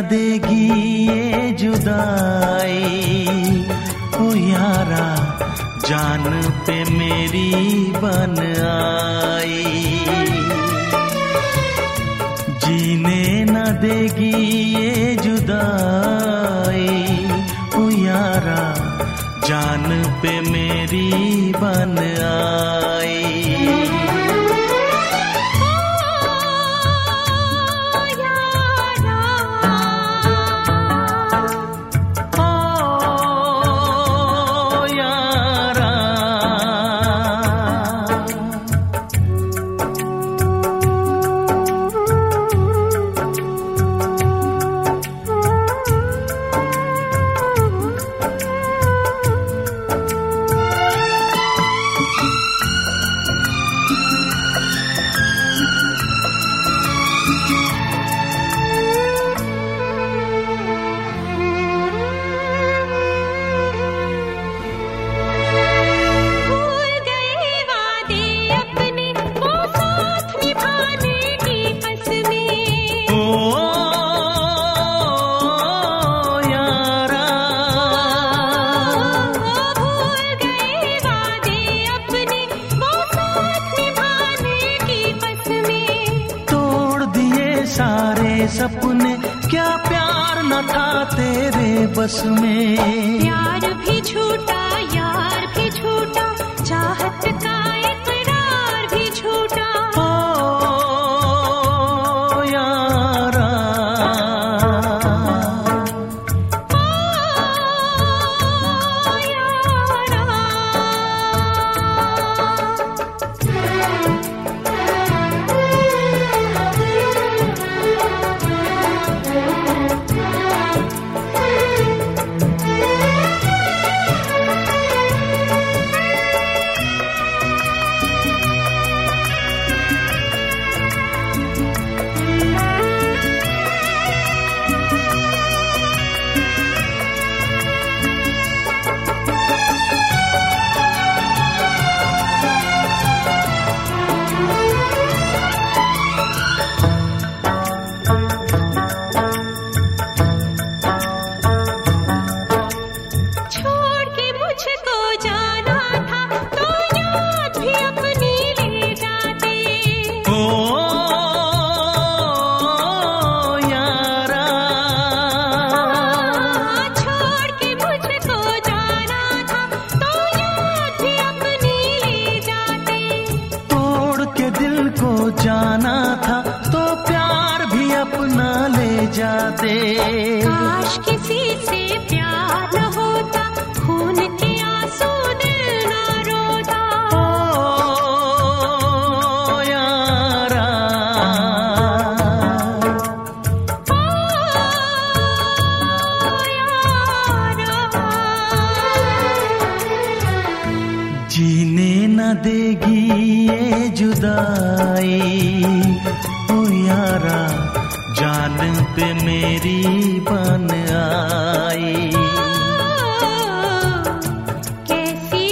देगी ये जुदाई। ओ यारा, जान पे मेरी बन आई। जीने न देगी ये जुदाई। ओ यारा, जान पे मेरी बन आई। सपने, क्या प्यार न था तेरे बस में? प्यार भी छूटा, यार भी छूटा, चाहत का जाना था तो प्यार भी अपना ले जाते। काश किसी से प्यार होता, खून के देगी ये जुदाई। ओ यारा जान पे मेरी बन आई। कैसी